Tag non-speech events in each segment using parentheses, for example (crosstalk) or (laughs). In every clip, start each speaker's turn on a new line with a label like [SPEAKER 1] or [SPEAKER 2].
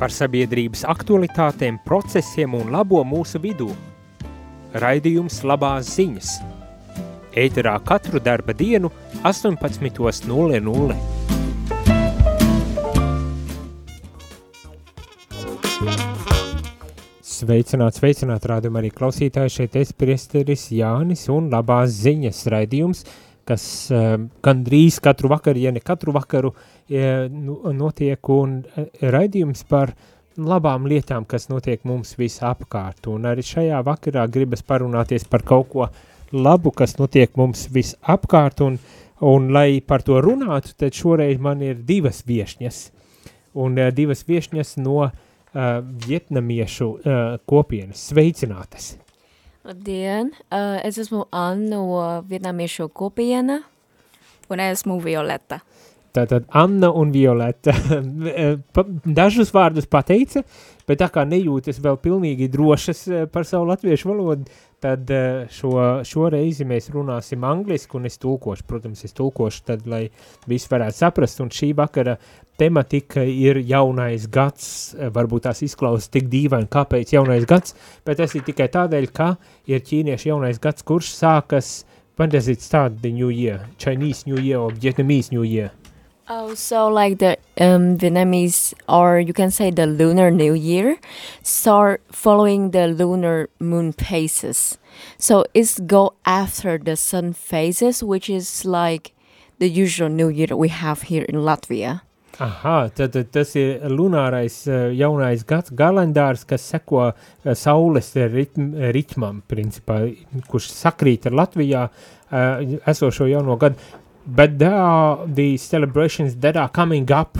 [SPEAKER 1] par sabiedrības aktualitātēm, procesiem un labo mūsu vidū. Raidījums labās ziņas. Ēterā katru darba dienu 18.00. Sveicināt, sveicināt, rādam arī klausītāji šeit es priesteris Jānis un labās ziņas raidījums, kas uh, gandrīz katru vakaru, ja ne katru vakaru, uh, notiek un uh, raidījums par labām lietām, kas notiek mums visapkārt. Un arī šajā vakarā gribas parunāties par kaut ko labu, kas notiek mums visapkārt, un, un lai par to runātu, tad šoreiz man ir divas viešņas, un uh, divas viešņas no uh, vietnamiešu uh, kopienas. Sveicinātas!
[SPEAKER 2] Labdien! Uh, es esmu Anna no vietnamiešu kopiena. Un esmu Violeta.
[SPEAKER 1] Tātad Anna un Violeta (laughs) dažus vārdus pateica, bet tā kā nejūtas vēl pilnīgi drošas par savu latviešu valodu, tad šo, šo reizi mēs runāsim angliski un es tulkošu, protams, es tulkošu tad, lai viss varētu saprast, un šī vakara tematika ir jaunais gads, varbūt tās izklausās tik dīvaini, kāpēc jaunais gads, bet tas ir tikai tādēļ, ka ir ķīniešu jaunais gads, kurš sākas, when does it start the new year? Chinese new year or Vietnamese new year?
[SPEAKER 2] Oh, so like the um, Vietnamese, or you can say the Lunar New Year, start following the lunar moon phases. So it's go after the sun phases, which is like the usual New Year that we have here in Latvia.
[SPEAKER 1] Aha, tad, tad tas ir lunārais eh, jaunais gads kalendārs, kas seko eh, saules ritm, ritmam, principā, kurš sakrīt ar Latvijā uh, esošo jauno gadu. But there are the celebrations that are coming up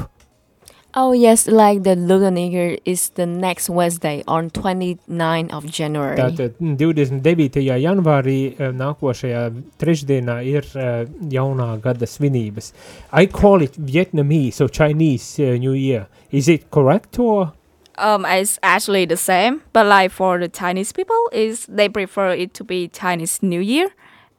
[SPEAKER 2] Oh yes, like the Lunar New Year is the next Wednesday on 29 of January.
[SPEAKER 1] Tātad 29. janvārī eh, nākošajā trešdienā ir uh, jaunā gada svinības. I call it Vietnamese or Chinese uh, New Year. Is it correct or?
[SPEAKER 3] Um, it's actually the same, but like for the Chinese people, is they prefer it to be Chinese New Year.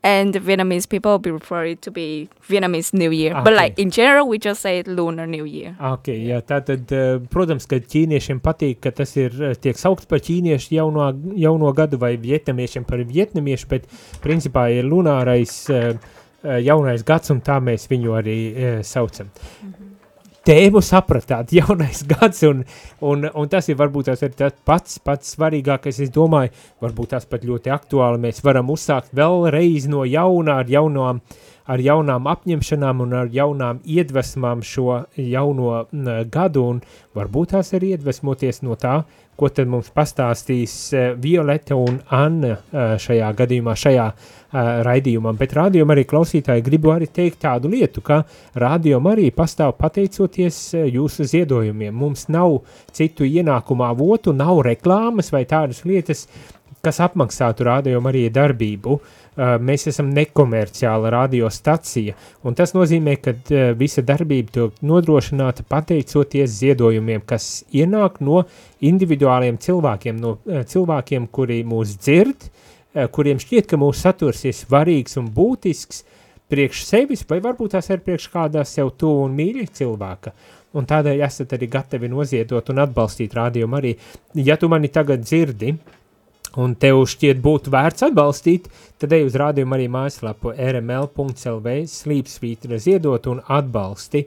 [SPEAKER 3] And Vietnamese people prefer it to be Vietnamese New Year. Okay. But like in general, we just say Lunar New Year.
[SPEAKER 1] Ok, jā, tātad, uh, protams, ka ķīniešiem patīk, ka tas ir, uh, tiek saukts par ķīniešu jauno, jauno gadu vai vietnamiešiem par vietnamiešu, bet principā ir lunārais uh, jaunais gads un tā mēs viņu arī saucam. Mm -hmm tēmu sapratāt, (laughs) jaunais gads, un, un, un tas ir varbūt tas ir tas pats, pats svarīgākais, es domāju, varbūt tas pat ļoti aktuāli, mēs varam uzsākt vēlreiz no jaunā ar jaunām, ar jaunām apņemšanām un ar jaunām iedvesmām šo jauno gadu, un varbūt tās arī iedvesmoties no tā, ko tad mums pastāstīs uh, Violeta un Anna uh, šajā gadījumā, šajā uh, raidījumā. Bet rādījumā arī klausītāji gribu arī teikt tādu lietu, ka rādījumā arī pastāv pateicoties jūsu ziedojumiem. Mums nav citu ienākumu avotu, nav reklāmas vai tādas lietas, kas apmaksātu rādījumu arī darbību. Uh, mēs esam nekomerciāla radiostacija, un tas nozīmē, ka uh, visa darbība tiek nodrošināta pateicoties ziedojumiem, kas ienāk no individuāliem cilvēkiem, no uh, cilvēkiem, kuri mūs dzird, kuriem šķiet, ka mūsu saturs ir svarīgs un būtisks priekš sevis, vai varbūt tās ir priekš kādā sev tuvu un mīļa cilvēka. Un tādēļ esat arī gatavi noziedot un atbalstīt rādījumu arī. Ja tu mani tagad dzirdi, uh, un tev šķiet būtu vērts atbalstīt, tad ej uz rādījumu arī mājaslapu rml.lv slīpsvītra ziedot un atbalsti.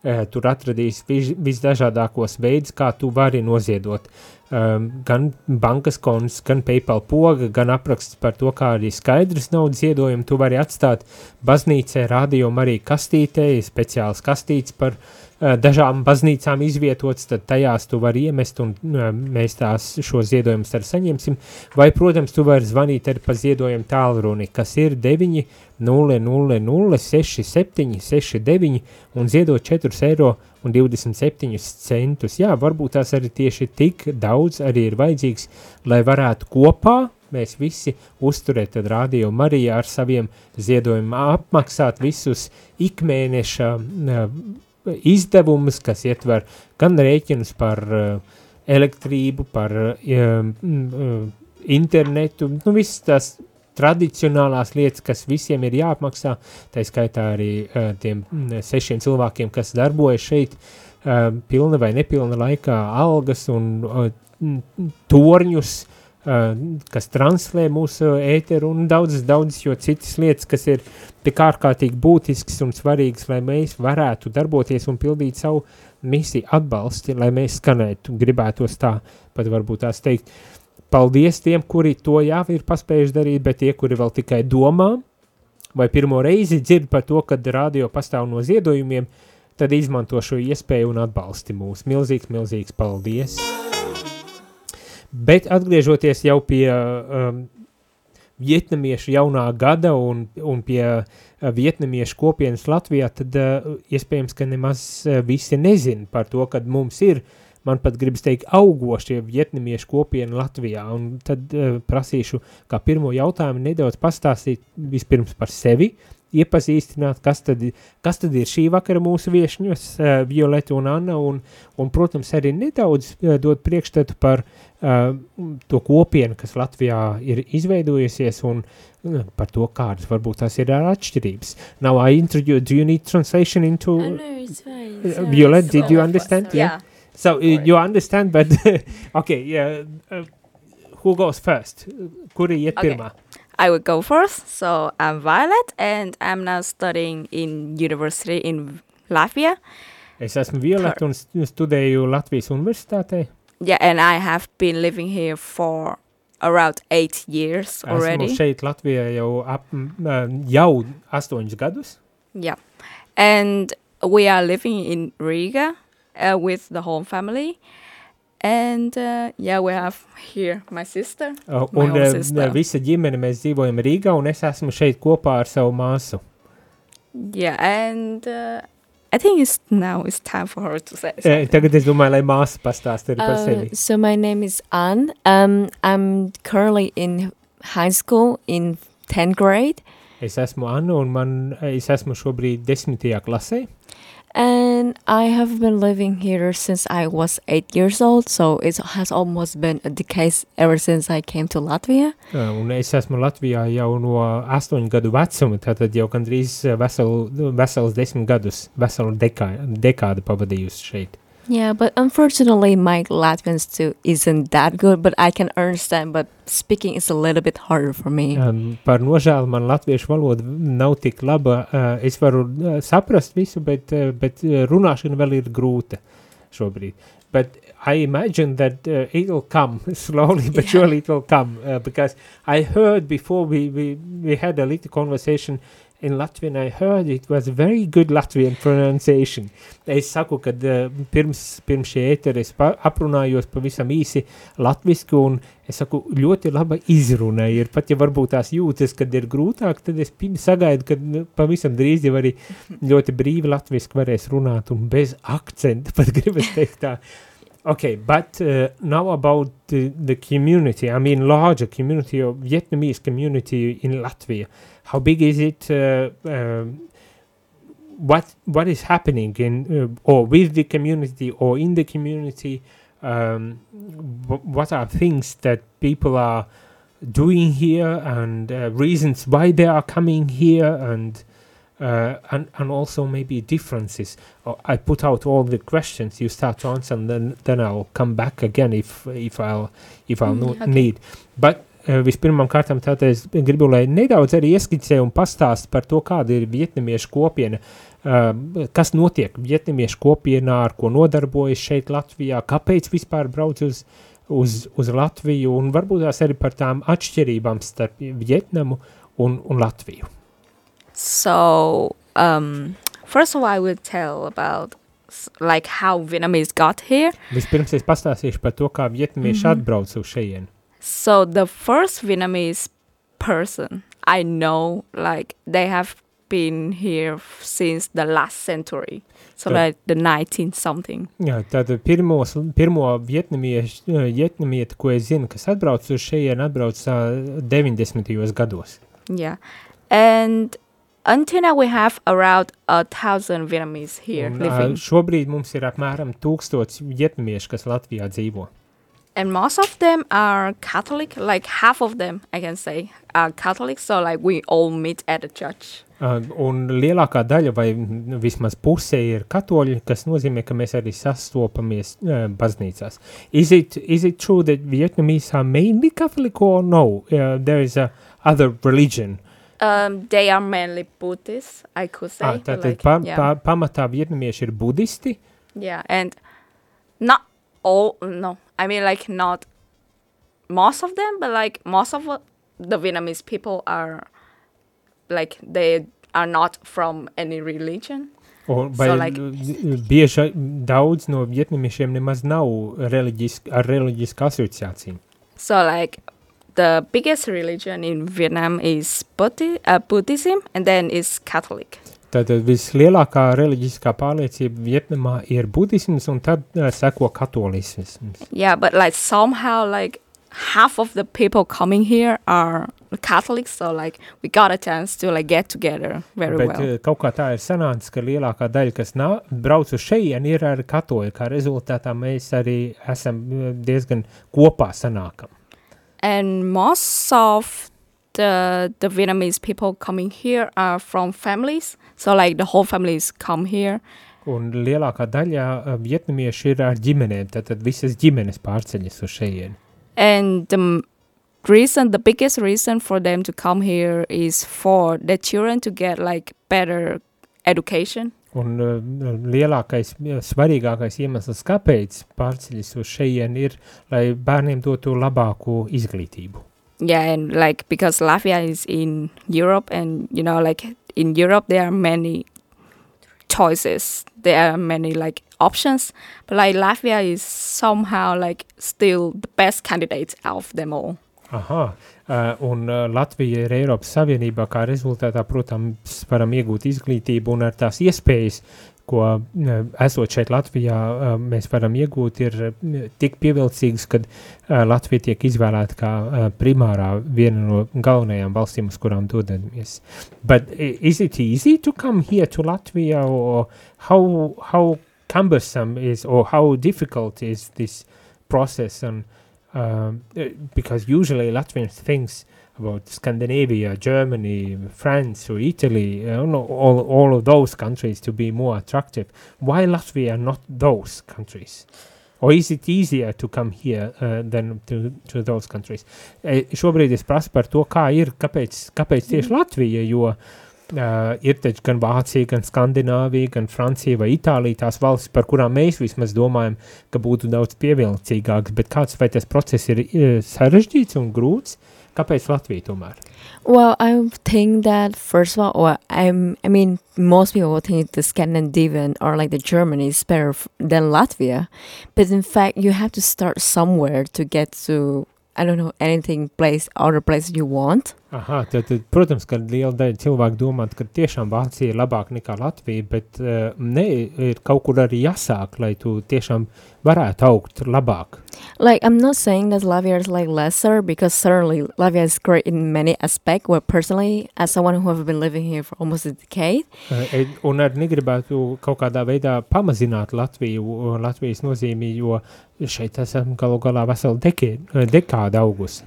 [SPEAKER 1] Eh, tur atradīs vis, visdažādākos veidus, kā tu vari noziedot. Um, gan bankas konts, gan PayPal poga, gan apraksts par to, kā arī skaidrs naudas ziedojumu tu vari atstāt baznīcē, rādījumu arī kastītē, speciāls kastīts par uh, dažām baznīcām izvietots, tad tajās tu vari iemest un eh, mēs tās šo ziedojumus arī saņemsim. Vai, protams, tu vari zvanīt arī pa ziedojumu tālruni, kas ir 9 0 0 0 6 7 6 9 un ziedot 4 eiro un 27 centus. Jā, varbūt tās arī tieši tik daudz arī ir vajadzīgs, lai varētu kopā mēs visi uzturēt rādījumu Mariju ar saviem ziedojumiem apmaksāt visus ikmēneša uh, izdevumus, kas ietver gan rēķinus par uh, elektrību, par uh, internetu, nu visas tās tradicionālās lietas, kas visiem ir jāapmaksā, tā skaitā arī tiem sešiem cilvēkiem, kas darbojas šeit, pilna vai nepilna laikā algas un torņus, uh, kas translē mūsu ēteru un daudzas, daudzas, jo citas lietas, kas ir tik ārkārtīgi būtisks un svarīgs, lai mēs varētu darboties un pildīt savu misiju atbalsti, lai mēs skanētu, gribētos tā, pat varbūt tās teikt, paldies tiem, kuri to jau ir paspējuši darīt, bet tie, kuri vēl tikai domā, vai pirmo reizi dzird par to, kad radio pastāv no ziedojumiem, tad izmanto šo iespēju un atbalsti mūs. Milzīgs, milzīgs paldies! Bet atgriežoties jau pie um, vietnamiešu jaunā gada un, un pie uh, vietnamiešu kopienas Latvijā, tad uh, iespējams, ka nemaz uh, visi nezin par to, kad mums ir, man pat gribas teikt, augošie vietnamiešu kopiena Latvijā, un tad uh, prasīšu, kā pirmo jautājumu nedaudz pastāstīt vispirms par sevi, iepazīstināt, kas tad, kas tad ir šī vakara mūsu viešņos, uh, Violeta un Anna, un, un, protams, arī nedaudz uh, dot priekšstatu par uh, to kopienu, kas Latvijā ir izveidojusies, un uh, par to, kādas varbūt tās ir atšķirības. Now I introduce, do you need translation into...
[SPEAKER 2] Oh, no, it's fine. It's
[SPEAKER 1] Uh,
[SPEAKER 2] fine.
[SPEAKER 1] Violet,
[SPEAKER 2] It's
[SPEAKER 1] did you understand?
[SPEAKER 3] Yeah.
[SPEAKER 1] So uh, you understand, but (laughs) okay, yeah, uh, who goes first? Kuri iet
[SPEAKER 3] Okay.
[SPEAKER 1] pirmā?
[SPEAKER 3] I would go first. So I'm Violet, and I'm now studying in university in Latvia.
[SPEAKER 1] Es esmu Violeta un studēju Latvijas universitātē.
[SPEAKER 3] Yeah, and I have been living here for around eight years already.
[SPEAKER 1] Esmu šeit Latvijā jau, ap, jau astoņus gadus.
[SPEAKER 3] Yeah, and we are living in Riga uh, with the whole family. And uh, yeah, we have here my sister.
[SPEAKER 1] Uh,
[SPEAKER 3] My
[SPEAKER 1] un
[SPEAKER 3] own
[SPEAKER 1] uh,
[SPEAKER 3] sister.
[SPEAKER 1] visa ģimene mēs dzīvojam Rīgā un es esmu šeit kopā ar savu māsu.
[SPEAKER 3] Yeah, and uh, I think it's now it's time for her to say.
[SPEAKER 1] Uh,
[SPEAKER 3] something.
[SPEAKER 1] tagad es domāju, lai māsa pastāsta arī par
[SPEAKER 2] Uh,
[SPEAKER 1] sevi.
[SPEAKER 2] so my name is Anne. Um, I'm currently in high school in 10th grade.
[SPEAKER 1] Es esmu Anna un man, es esmu šobrīd desmitajā klasē.
[SPEAKER 2] And I have been living here since I was eight years old, so it has almost been a decade ever since I came to Latvia.
[SPEAKER 1] Uh, Un es esmu Latvijā jau no astoņu gadu vecuma, tātad jau gandrīz uh, veselu, vesels desmit gadus, veselu dekā, dekādu pavadījusi šeit.
[SPEAKER 2] Yeah, but unfortunately, my Latvian still isn't that good, but I can understand, but speaking is a little bit harder for me.
[SPEAKER 1] Um, par nožēlu man latviešu valoda nav tik laba. Uh, es varu uh, saprast visu, bet, uh, bet uh, runāšana vēl ir grūta šobrīd. But I imagine that uh, it'll come (laughs) slowly, but
[SPEAKER 2] Yeah.
[SPEAKER 1] surely it will come. Uh, because I heard before we, we, we had a little conversation in Latvian, I heard it was very good Latvian pronunciation. Es saku, ka uh, pirms, pirms šie ēteri es pa, aprunājos pavisam īsi latvisku un es saku, ļoti laba izruna ir. Pat ja varbūt tās jūtas, kad ir grūtāk, tad es sagaidu, ka nu, pavisam drīz jau arī (laughs) ļoti brīvi latviski varēs runāt un bez akcenta, (laughs) pat gribas teikt tā. Okay, but uh, now about the, the community, I mean larger community of Vietnamese community in Latvia. How big is it? Uh, um, what what is happening in uh, or with the community or in the community? Um, wh- what are things that people are doing here and uh, reasons why they are coming here and uh, and and also maybe differences. Oh, I put out all the questions. You start to answer, and then then I'll come back again if if I'll if I'll
[SPEAKER 3] Mm, okay.
[SPEAKER 1] need. But uh, vispirmām kārtām tātad es gribu, lai nedaudz arī ieskicē un pastāst par to, kāda ir vietnamiešu kopiena, uh, kas notiek vietnamiešu kopienā, ar ko nodarbojas šeit Latvijā, kāpēc vispār brauc uz, uz, uz Latviju, un varbūt tās arī par tām atšķirībām starp Vietnamu un, un Latviju.
[SPEAKER 3] So, um, first of all, I will tell about like how Vietnamese got here.
[SPEAKER 1] Vispirms es pastāstīšu par to, kā vietnamieši
[SPEAKER 3] Mhm.
[SPEAKER 1] atbrauc uz šejienu.
[SPEAKER 3] So the first Vietnamese person I know, like they have been here since the last century, so like the 19 something.
[SPEAKER 1] Jā, tātad pirmos, pirmo vietnamiešu, vietnamieti, ko es zinu, kas atbrauc uz šejienu, atbrauc ā, 90. gados.
[SPEAKER 3] Yeah, and until now we have around a thousand Vietnamese here
[SPEAKER 1] Un,
[SPEAKER 3] living.
[SPEAKER 1] šobrīd mums ir apmēram tūkstots vietnamiešu, kas Latvijā dzīvo.
[SPEAKER 3] And most of them are Catholic. Like half of them, I can say, are Catholic. So like we all meet at the church.
[SPEAKER 1] Uh, un lielākā daļa, vai vismaz puse, ir katoļi, kas nozīmē, ka mēs arī sastopamies uh, baznīcās. Is it, is it true that Vietnamese are mainly Catholic or no? Uh, there is a other religion.
[SPEAKER 3] Um, they are mainly Buddhist, I could say.
[SPEAKER 1] Ah, tātad
[SPEAKER 3] like,
[SPEAKER 1] pa,
[SPEAKER 3] yeah.
[SPEAKER 1] pa, pamatā vietnamieši ir budisti,
[SPEAKER 3] Yeah, and not all. No, I mean like not most of them, but like most of the Vietnamese people are like they are not from any religion.
[SPEAKER 1] vai
[SPEAKER 3] So, like,
[SPEAKER 1] bieži daudz no vietnamiešiem nemaz nav reliģiski, ar reliģisku asociāciju.
[SPEAKER 3] So like the biggest religion in Vietnam is Buddhi- uh, Buddhism, and then is Catholic.
[SPEAKER 1] Tātad vislielākā reliģiskā pārliecība Vietnamā ir budisms, un tad uh, seko katolisms.
[SPEAKER 3] Yeah, but like somehow like half of the people coming here are Catholics, so like we got a chance to like get together very
[SPEAKER 1] Bet
[SPEAKER 3] well.
[SPEAKER 1] uh, kaut kā tā ir sanācis, ka lielākā daļa, kas nā, brauc uz šejienu, ir arī katoļi. Kā rezultātā mēs arī esam uh, diezgan kopā sanākam.
[SPEAKER 3] and most of the the Vietnamese people coming here are from families. So like the whole families come here.
[SPEAKER 1] Un lielākā daļa uh, vietnamieši ir ar ģimenēm, tātad visas ģimenes pārceļas uz šejienu.
[SPEAKER 3] And the reason, the biggest reason for them to come here is for their children to get like better education.
[SPEAKER 1] Un uh, lielākais, svarīgākais iemesls, kāpēc pārceļas uz šejienu, ir, lai bērniem dotu labāku izglītību.
[SPEAKER 3] Yeah, and like because Latvia is in Europe, and you know, like in Europe there are many choices. There are many like options, but like Latvia is somehow like still the best candidate of them all.
[SPEAKER 1] Aha, uh, un uh, Latvija ir Eiropas Savienībā, kā rezultātā, protams, varam iegūt izglītību un ar tās iespējas, ko uh, esot šeit Latvijā, uh, mēs varam iegūt, ir uh, tik pievilcīgas, uh, Latvija tiek izvēlēta kā uh, primārā viena no galvenajām valstīm, uz kurām dodamies. But is it easy to come here to Latvia or how, how cumbersome is or how difficult is this process and um, uh, because usually Latvians thinks about Scandinavia, Germany, France, or Italy, uh, no, all all of those countries to be more attractive. Why Latvia not those countries? Or is it easier to come here uh, than to, to those countries? E, šobrīd es prasu par to, kā ir, kāpēc, kāpēc tieši Latvija, jo Uh, ir taču gan Vācija, gan Skandināvija, gan Francija vai Itālija, tās valstis, par kurām mēs vismaz domājam, ka būtu daudz pievilcīgāks, bet kāds vai tas process ir uh, sarežģīts un grūts, kāpēc Latvija tomēr?
[SPEAKER 2] Well, I think that first of all, well, I'm, I mean, most people think the Scandinavian or like the Germany is better than Latvia, but in fact, you have to start somewhere to get to, I don't know, anything place, other place you want.
[SPEAKER 1] Aha, tad, tad, protams, ka liela daļa cilvēku domā, ka tiešām Vācija ir labāka nekā Latvija, bet uh, ne, ir kaut kur arī jāsāk, lai tu tiešām varētu augt labāk.
[SPEAKER 2] Like, I'm not saying that Latvia is like lesser because certainly Latvia is great in many aspects. Well, personally, as someone who have been living here for almost a decade,
[SPEAKER 1] Uh, un arī negribētu kaut kādā veidā pamazināt Latviju, Latvijas nozīmi, jo šeit esam galu galā veselu dekādu augus.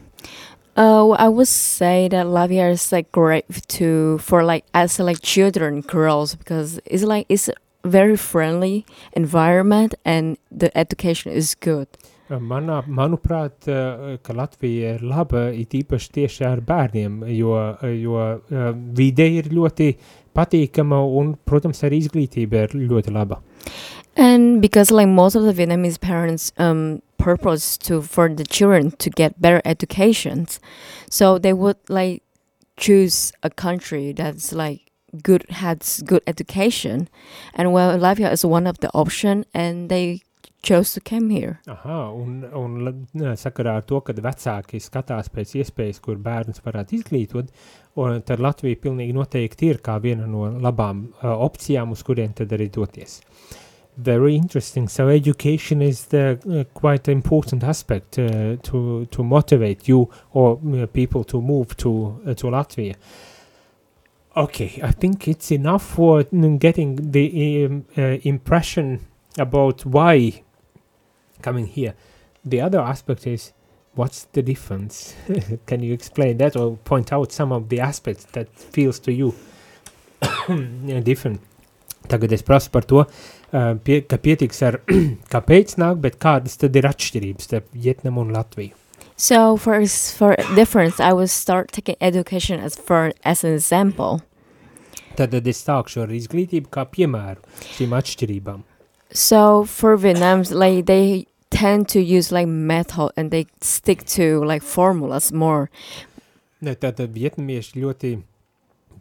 [SPEAKER 2] Uh, well, I would say that Latvia is like great to for like as like children girls because it's like it's a very friendly environment and the education is good.
[SPEAKER 1] Uh, Manā, manuprāt, uh, ka Latvija ir laba it īpaši tieši ar bērniem, jo, uh, jo uh, vide ir ļoti patīkama un, protams, arī izglītība ir ļoti laba.
[SPEAKER 2] And because like most of the Vietnamese parents um purpose to for the children to get better educations, so they would like choose a country that's like good has good education, and well Latvia is one of the option, and they chose to come here.
[SPEAKER 1] Aha, un, un la- sakarā ar to, ka vecāki skatās pēc iespējas, kur bērns varētu izglītot, un tad Latvija pilnīgi noteikti ir kā viena no labām uh, opcijām, uz kurien tad arī doties. Very interesting. So education is the uh, quite important aspect uh, to to motivate you or uh, people to move to uh, to Latvia. Okay, I think it's enough for getting the um, uh, impression about why coming here. the other aspect is what's the difference? (laughs) Can you explain that or point out some of the aspects that feels to you (coughs) different? Tagad es prasu par to, pie, ka pietiks ar (clears throat) kāpēc nāk, bet kādas tad ir atšķirības starp Vietnamu un Latviju?
[SPEAKER 2] So for for difference, I will start taking education as for as an example.
[SPEAKER 1] Tad es sākšu ar izglītību kā piemēru šīm atšķirībām.
[SPEAKER 2] So for Vietnam's like they tend to use like method and they stick to like formulas more.
[SPEAKER 1] Ne, tātad vietnamieši ļoti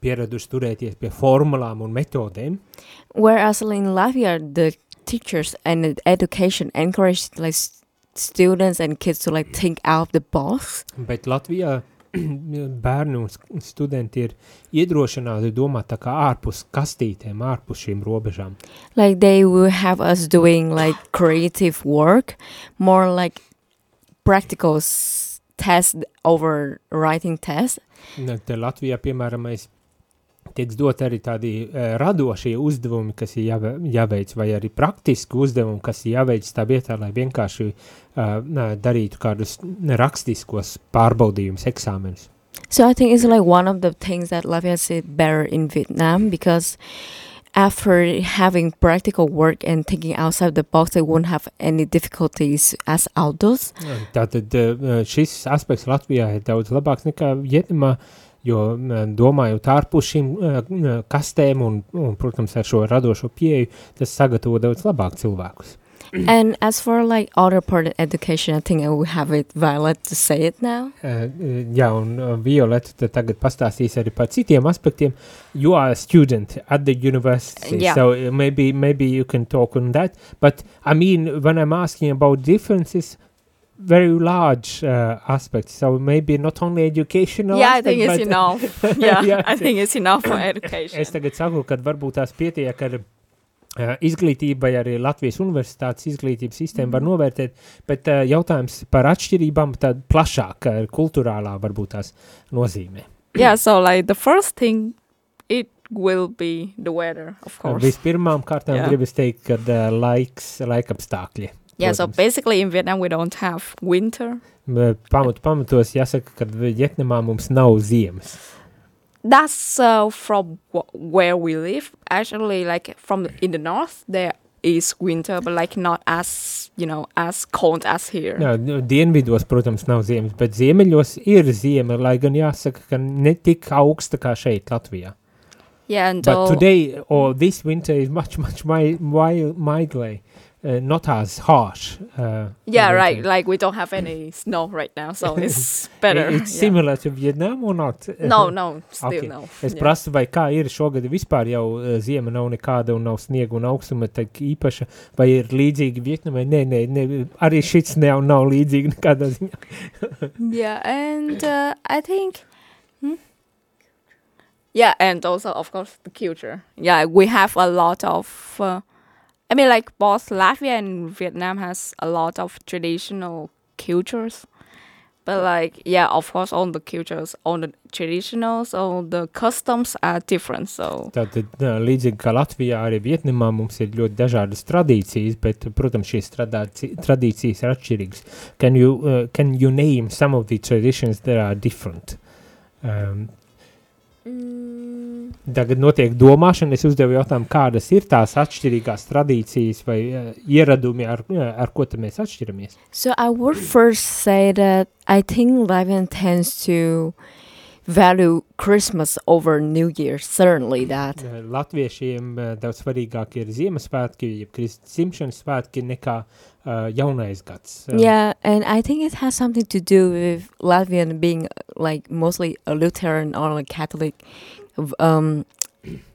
[SPEAKER 1] pieraduši turēties pie formulām un metodēm.
[SPEAKER 2] Whereas in Latvia, the teachers and the education encourage like students and kids to like think out of the box.
[SPEAKER 1] Bet Latvijā (clears throat) bērni un studenti ir iedrošināti domāt tā kā ārpus kastītēm, ārpus šīm robežām.
[SPEAKER 2] Like they will have us doing like creative work, more like practical test over writing test.
[SPEAKER 1] Te Latvijā, piemēram, mēs tiek dot arī tādi uh, radošie uzdevumi, kas ir jāve, jāveic, vai arī praktiski uzdevumi, kas ir jāveic tā vietā, lai vienkārši uh, darītu kādus rakstiskos pārbaudījumus, eksāmenus.
[SPEAKER 2] So I think it's like one of the things that Latvia is better in Vietnam because after having practical work and thinking outside the box, they won't have any difficulties as adults.
[SPEAKER 1] Tātad šis aspekts Latvijā ir daudz labāks nekā Vietnamā, jo domājot ārpus šīm kastēm un, un, protams, ar šo radošo pieeju, tas sagatavo daudz labāk cilvēkus. (clears throat)
[SPEAKER 2] and as for like other part of education, I think I will have it Violet to say it now.
[SPEAKER 1] Uh, jā, un uh, Violeta tagad pastāstīs arī par citiem aspektiem. You are a student at the university,
[SPEAKER 3] yeah.
[SPEAKER 1] so uh, maybe maybe you can talk on that. But I mean, when I'm asking about differences, very large uh, aspects. So maybe not only educational.
[SPEAKER 3] Yeah,
[SPEAKER 1] aspect,
[SPEAKER 3] I think it's enough. (laughs) Yeah,
[SPEAKER 1] Yeah.
[SPEAKER 3] I think it's enough for education.
[SPEAKER 1] Es tagad saku, ka varbūt tās pietiek ar uh, izglītību vai arī Latvijas universitātes izglītības sistēmu var novērtēt, bet uh, jautājums par atšķirībām tad plašāk, uh, kulturālā varbūt tās nozīmē.
[SPEAKER 3] yeah, so like the first thing, it will be the weather, of
[SPEAKER 1] Uh,
[SPEAKER 3] course.
[SPEAKER 1] Vispirmām kārtām
[SPEAKER 3] Jā.
[SPEAKER 1] gribas teikt, ka uh, laiks, laikapstākļi.
[SPEAKER 3] Yeah, so
[SPEAKER 1] protams.
[SPEAKER 3] basically in Vietnam we don't have winter.
[SPEAKER 1] Uh, Pamatu pamatos jāsaka, ka Vietnamā mums nav ziemas.
[SPEAKER 3] That's uh, from wh- where we live. Actually, like from in the north, there is winter, but like not as you know as cold as here.
[SPEAKER 1] Jā, nu, dienvidos, protams, nav ziemas, bet ziemeļos ir ziema, lai gan jāsaka, ka ne tik augsta kā šeit, Latvijā.
[SPEAKER 3] Yeah, and
[SPEAKER 1] But
[SPEAKER 3] uh,
[SPEAKER 1] today, or this winter is much, much mi- mi- mildly, uh, not as harsh. Uh,
[SPEAKER 3] yeah,
[SPEAKER 1] winter.
[SPEAKER 3] right. Like we don't have any snow right now, so it's (laughs) better.
[SPEAKER 1] It's
[SPEAKER 3] yeah.
[SPEAKER 1] similar to Vietnam or not?
[SPEAKER 3] No, (laughs) no, still
[SPEAKER 1] Okay.
[SPEAKER 3] no.
[SPEAKER 1] Es
[SPEAKER 3] Yeah.
[SPEAKER 1] prasu, vai kā ir šogad vispār jau uh, ziema nav nekāda un nav sniega un augstuma tak īpaša, vai ir līdzīgi Vietnamai? Nē, nē, nē, arī šits nav, nav līdzīgi nekādā ziņā. (laughs)
[SPEAKER 3] Yeah, and uh, I think. Hmm? Yeah, and also of course the culture. Yeah, we have a lot of. Uh, I mean, like both Latvia and Vietnam has a lot of traditional cultures, but like yeah, of course, all the cultures, all the traditionals, all the customs are different. So
[SPEAKER 1] Tātad, līdzīgi kā Latvijā, arī Vietnamā mums ir ļoti dažādas tradīcijas, bet, protams, šīs tradīcijas ir atšķirīgas. Can you, uh, can you name some of the traditions that are different? Um,
[SPEAKER 2] Mm,
[SPEAKER 1] Tagad notiek domāšana, es uzdevu jautājumu, kādas ir tās atšķirīgās tradīcijas vai uh, ieradumi, ar, uh, ar ko mēs atšķiramies.
[SPEAKER 2] So I would first say that I think Latvian tends to value Christmas over New Year. Certainly that.
[SPEAKER 1] Uh, Latviešiem uh, daudz svarīgāk ir Ziemassvētki, jeb Kristus dzimšanas svētki nekā uh, jaunais gads. Uh,
[SPEAKER 2] Yeah, and I think it has something to do with Latvian being like mostly a Lutheran or a Catholic um,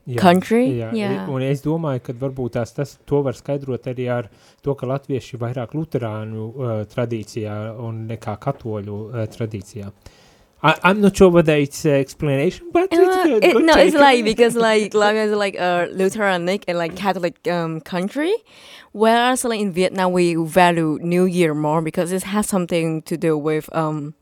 [SPEAKER 1] jā,
[SPEAKER 2] country.
[SPEAKER 1] Jā,
[SPEAKER 2] Yeah.
[SPEAKER 1] un es domāju, ka varbūt tās, tas to var skaidrot arī ar to, ka latvieši ir vairāk luterānu uh, tradīcijā un nekā katoļu uh, tradīcijā. I, I'm not sure whether it's uh, explanation, but it's
[SPEAKER 2] Uh,
[SPEAKER 1] good.
[SPEAKER 2] it-
[SPEAKER 1] good
[SPEAKER 2] no, it's like because like Latvia is like a Lutheranic and like Catholic um, country, whereas like in Vietnam we value New Year more because it has something to do with um,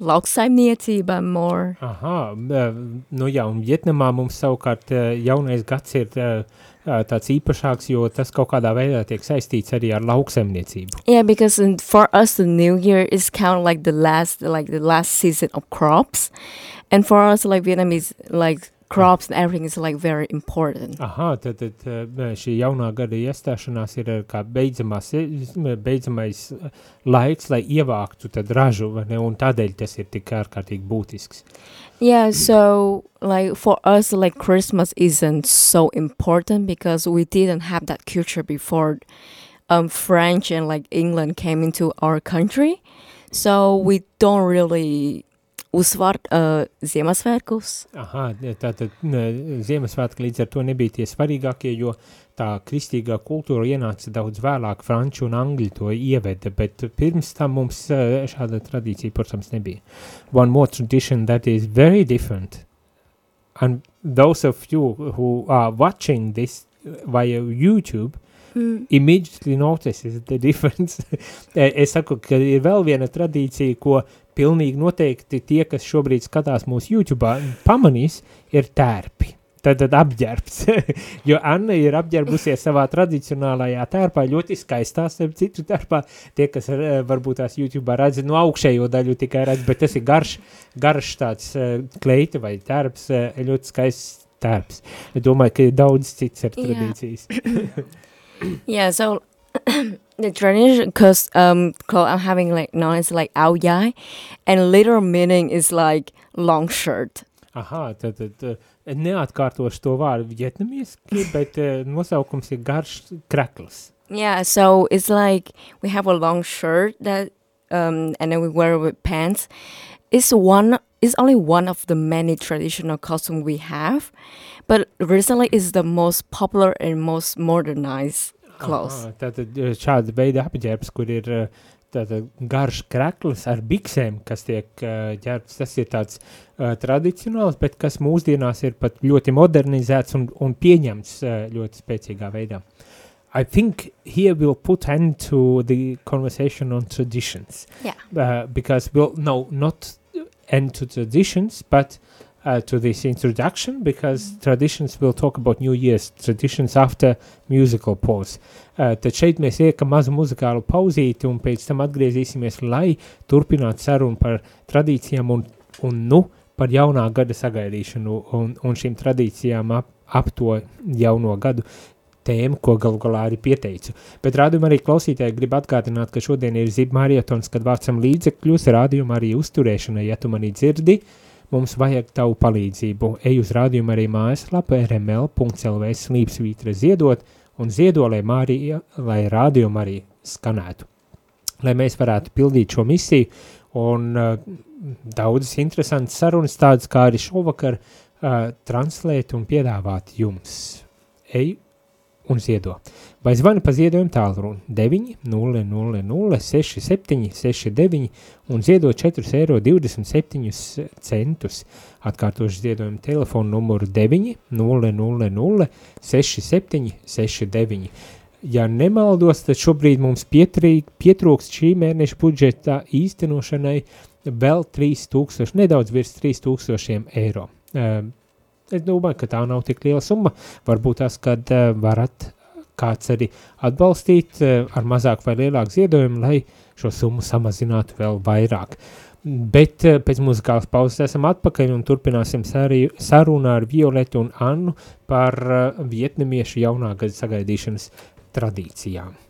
[SPEAKER 2] lauksaimniecība but more.
[SPEAKER 1] Aha, uh, nu jā, un Vietnamā mums savukārt uh, jaunais gads ir uh, uh, tāds īpašāks, jo tas kaut kādā veidā tiek saistīts arī ar lauksemniecību.
[SPEAKER 2] Yeah, because in, for us the new year is kind of like the last like the last season of crops. And for us like Vietnamese like crops and everything is like very important.
[SPEAKER 1] Aha, tad, tad uh, šī jaunā gada iestāšanās ir uh, kā beidzamās, beidzamais uh, laiks, lai ievāktu tad ražu, vai ne, un tādēļ tas ir tik ārkārtīgi būtisks.
[SPEAKER 2] Yeah, so like for us, like Christmas isn't so important because we didn't have that culture before um, French and like England came into our country. So we don't really uzvar uh, Ziemassvētkus.
[SPEAKER 1] Aha, tātad Ziemassvētki līdz ar to nebija tie svarīgākie, jo tā kristīgā kultūra ienāca daudz vēlāk, franču un angļu to ieveda, bet pirms tam mums uh, šāda tradīcija, protams, nebija. One more tradition that is very different, and those of you who are watching this via YouTube, mm. immediately notices the difference. (laughs) es saku, ka ir vēl viena tradīcija, ko pilnīgi noteikti tie, kas šobrīd skatās mūsu YouTube, pamanīs, ir tērpi. Tad, tad apģērbs, (laughs) jo Anna ir apģērbusies savā tradicionālajā tērpā, ļoti skaistā, starp citu tērpā, tie, kas ar, varbūt tās YouTube redz, no augšējo daļu tikai redz, bet tas ir garš, garš tāds kleita vai tērps, ļoti skaists tērps. Es domāju, ka ir daudz cits ar tradīcijas. (coughs)
[SPEAKER 2] Yeah (coughs) so the tradition because um I'm having like known as like ao yai and literal meaning is like long shirt.
[SPEAKER 1] Aha, tad, tad neatkārtošu to vārdu vietnamieski, bet uh, nosaukums ir garš krekls.
[SPEAKER 2] Yeah, so it's like we have a long shirt that um and then we wear it with pants. It's one it's only one of the many traditional costumes we have, but recently it's the most popular and most modernized Aha,
[SPEAKER 1] tātad šāda veida apģērbs, kur ir tātad garš kreklis ar biksēm, kas tiek uh, ģērbts, tas ir tāds tradicionāls, bet kas mūsdienās ir pat ļoti modernizēts un, un pieņemts ļoti spēcīgā veidā. I think here we'll put end to the conversation on traditions.
[SPEAKER 2] Yeah.
[SPEAKER 1] Uh, because we'll, no, not end to traditions, but uh, to this introduction because traditions will talk about New Year's traditions after musical pause. Uh, tad šeit mēs iekam mazu muzikālu pauzīti un pēc tam atgriezīsimies, lai turpinātu sarunu par tradīcijām un, un nu, par jaunā gada sagaidīšanu un, un šīm tradīcijām ap, ap to jauno gadu tēmu, ko galu galā arī pieteicu. Bet rādījumā arī klausītāji grib atgādināt, ka šodien ir zib marietons, kad vācam līdzekļus rādījumā arī uzturēšanai, ja tu mani dzirdi, uh, mums vajag tavu palīdzību. Ej uz rādījumu arī mājaslapu rml.lv slīpsvītra ziedot un ziedo, lai, Mārija, lai rādījumu arī skanētu. Lai mēs varētu pildīt šo misiju un uh, daudzas interesantas sarunas tādas kā arī šovakar uh, translēt un piedāvāt jums. Ej un ziedo. Vai zvani pa ziedojumu tālruni 9 0 0 0 6 7 6 9 un ziedo 4 eiro 27 centus. Atkārtošu ziedojumu telefonu numuru 9 0 0 0 6 7 6 9. Ja nemaldos, tad šobrīd mums pietrī, pietrūkst šī mēneša budžeta īstenošanai vēl 3000, nedaudz virs 3000 eiro. Uh, Es domāju, ka tā nav tik liela summa. Varbūt tās, kad uh, varat kāds arī atbalstīt uh, ar mazāk vai lielāku ziedojumu, lai šo summu samazinātu vēl vairāk. Bet uh, pēc muzikālas pauzes esam atpakaļ un turpināsim sarī, sarunu ar Violetu un Annu par uh, vietnamiešu jaunā gada sagaidīšanas tradīcijām.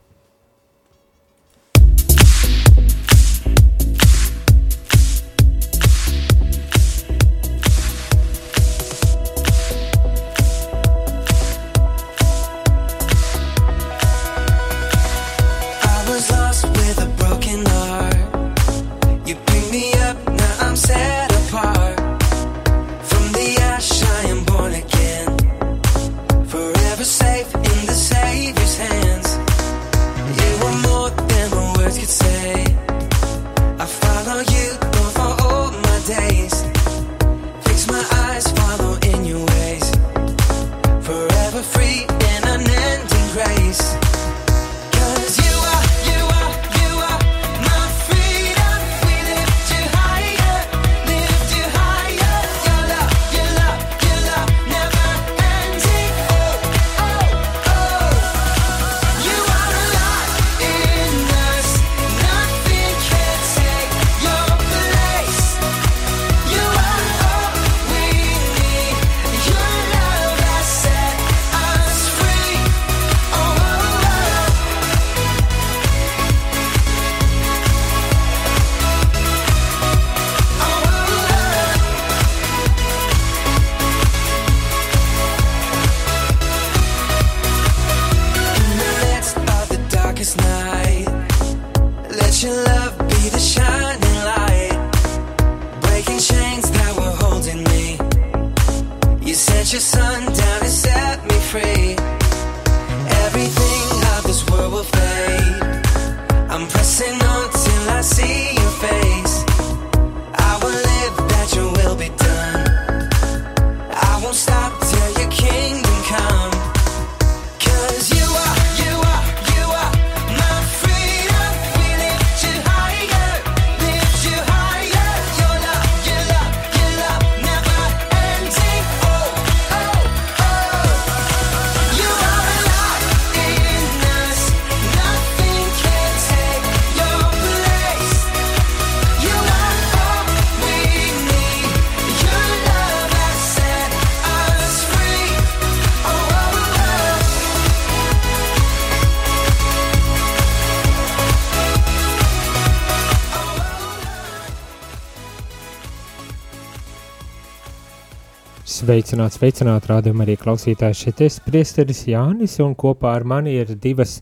[SPEAKER 1] Sveicināts, sveicināts, rādījumā arī klausītājs šeit es priesteris Jānis un kopā ar mani ir divas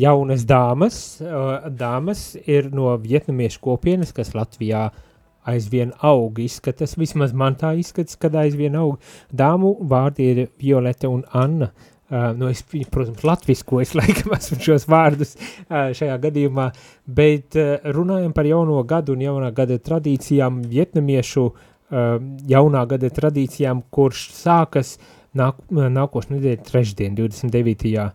[SPEAKER 1] jaunas dāmas. Dāmas ir no vietnamiešu kopienas, kas Latvijā aizvien aug, izskatas, vismaz man tā izskatas, kad aizvien aug. Dāmu vārdi ir Violeta un Anna. Uh, nu, es, protams, latvisko es laikam (laughs) esmu šos vārdus uh, šajā gadījumā, bet uh, runājam par jauno gadu un jaunā gada tradīcijām vietnamiešu uh, jaunā gada tradīcijām, kurš sākas nāk, nākošu nedēļu trešdien, 29.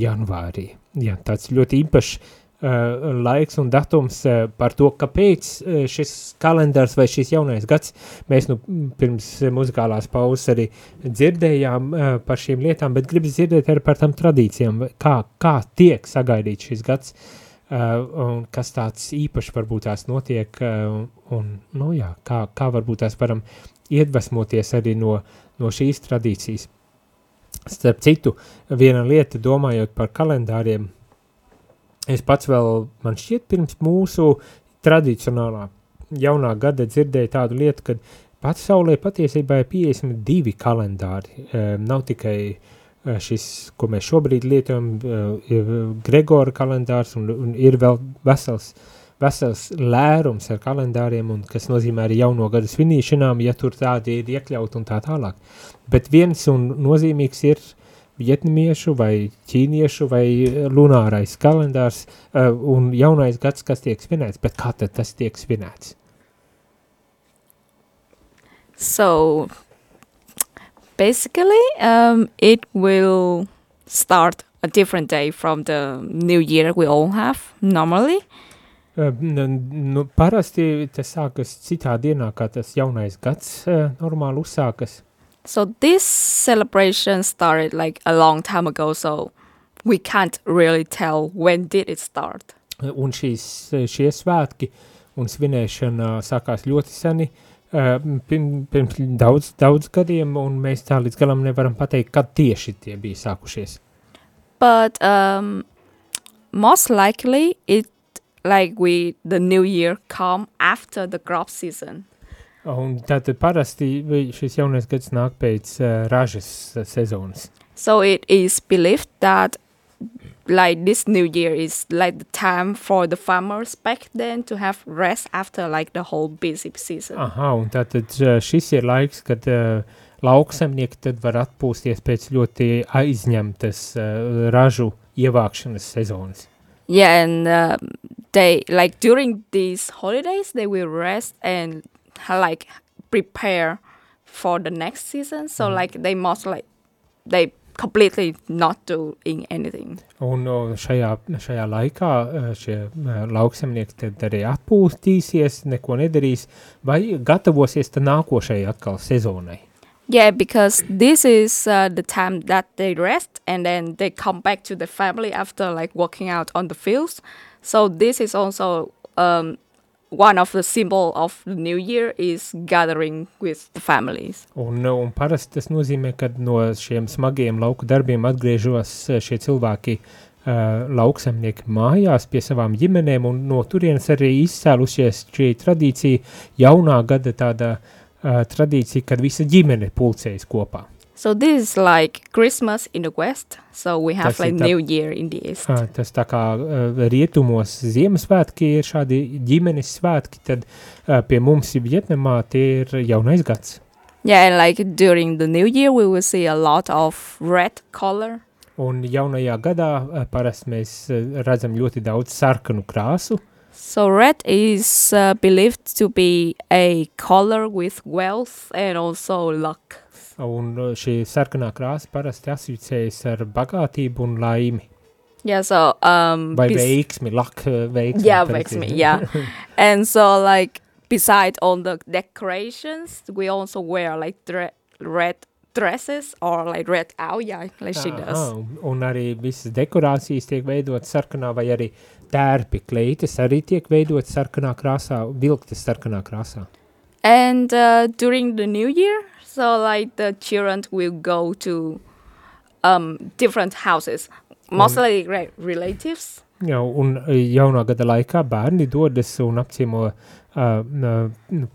[SPEAKER 1] janvārī. Jā, tāds ļoti īpašs uh, laiks un datums uh, par to, kāpēc uh, šis kalendārs vai šis jaunais gads, mēs nu pirms muzikālās pauzes arī dzirdējām uh, par šīm lietām, bet gribas dzirdēt arī par tam tradīcijām, kā, kā tiek sagaidīt šis gads, uh, un kas tāds īpaši varbūt tās notiek, uh, un, nu jā, kā, kā varbūt tās varam iedvesmoties arī no, no šīs tradīcijas. Starp citu, viena lieta, domājot par kalendāriem, es pats vēl, man šķiet, pirms mūsu tradicionālā jaunā gada dzirdēju tādu lietu, ka pasaulē patiesībā ir 52 kalendāri, e, nav tikai e, šis, ko mēs šobrīd lietojam, e, ir Gregora kalendārs un, un ir vēl vesels vesels lērums ar kalendāriem, un kas nozīmē arī jauno gadu svinīšanām, ja tur tādi ir iekļaut un tā tālāk. Bet viens un nozīmīgs ir vietnamiešu vai ķīniešu vai lunārais kalendārs uh, un jaunais gads, kas tiek svinēts, bet kā tad tas tiek svinēts?
[SPEAKER 3] So, basically, um, it will start a different day from the new year we all have normally.
[SPEAKER 1] Nu, parasti tas sākas citā dienā, kā tas jaunais gads normāli uzsākas.
[SPEAKER 3] So this celebration started like a long time ago, so we can't really tell when did it start.
[SPEAKER 1] Un šīs, šie svētki un svinēšana sākās ļoti seni, pirms daudz, daudz gadiem, un mēs tā līdz galam nevaram pateikt, kad tieši tie bija sākušies.
[SPEAKER 3] But um, most likely it like we the new year come after the crop season.
[SPEAKER 1] Un tātad parasti šis jaunais gads nāk pēc uh, ražas sezonas.
[SPEAKER 3] So it is believed that like this new year is like the time for the farmers back then to have rest after like the whole busy season.
[SPEAKER 1] Aha, un tātad šis ir laiks, kad uh, lauksemnieki tad var atpūsties pēc ļoti aizņemtas uh, ražu ievākšanas sezonas.
[SPEAKER 3] Yeah, and uh, they like during these holidays they will rest and like prepare for the next season. So mm. like they must like they completely not doing anything.
[SPEAKER 1] Un šajā, šajā laikā uh, šie uh, lauksemnieki tad arī atpūstīsies, neko nedarīs, vai gatavosies tad nākošajai atkal sezonai.
[SPEAKER 3] Yeah, because this is uh, the time that they rest and then they come back to the family after like working out on the fields. So this is also um, one of the symbol of the new year is gathering with the families.
[SPEAKER 1] Un, un parasti tas nozīmē, ka no šiem smagiem lauku darbiem atgriežos uh, šie cilvēki uh, lauksemnieki mājās pie savām ģimenēm un no turienes arī izcēlušies šī tradīcija jaunā gada tāda uh, uh, tradīcija, kad visa ģimene pulcējas kopā.
[SPEAKER 3] So this is like Christmas in the West, so we have tas like tā, New Year in the East.
[SPEAKER 1] Uh, tas tā kā uh, rietumos Ziemassvētki ir šādi ģimenes svētki, tad uh, pie mums Vietnamā tie ir jaunais gads.
[SPEAKER 3] Yeah, and like during the New Year we will see a lot of red color.
[SPEAKER 1] Un jaunajā gadā uh, parasti mēs uh, redzam ļoti daudz sarkanu krāsu.
[SPEAKER 3] So red is uh, believed to be a color with wealth and also luck.
[SPEAKER 1] Un uh, šī sarkanā krāsa parasti asociējas ar bagātību un laimi.
[SPEAKER 3] Yeah, so um
[SPEAKER 1] Vai veiksmi, luck, uh, veiksmi.
[SPEAKER 3] Yeah, veiksmi, yeah. (laughs) and so like beside all the decorations, we also wear like dre red dresses or like red auja, like she does.
[SPEAKER 1] Ah, un arī visas dekorācijas tiek veidotas sarkanā vai arī tērpi, kleitas arī tiek veidot sarkanā krāsā, vilktas sarkanā krāsā.
[SPEAKER 3] And uh, during the new year, so like the children will go to um, different houses, mostly re relatives.
[SPEAKER 1] Jā, un e, jaunā gada laikā bērni dodas un apciemo uh,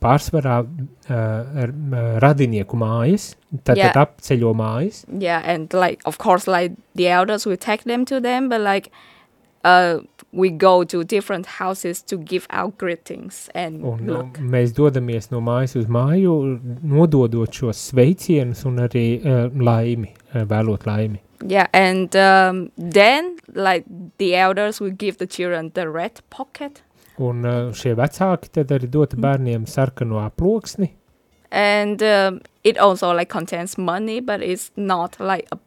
[SPEAKER 1] pārsvarā uh, radinieku mājas, tad,
[SPEAKER 3] Yeah.
[SPEAKER 1] tad apceļo mājas,
[SPEAKER 3] Yeah, and like of course, like the elders will take them to them, but like uh, we go to different houses to give out greetings and
[SPEAKER 1] un uh,
[SPEAKER 3] look.
[SPEAKER 1] mēs dodamies no mājas uz māju, nododot šos sveicienus un arī uh, laimi, uh, vēlot laimi.
[SPEAKER 3] Yeah, and um, then like the elders will give the children the red pocket,
[SPEAKER 1] Un uh, šie vecāki tad arī dota bērniem sarkano aploksni,
[SPEAKER 3] and um, it also like contains money, but it's not like a,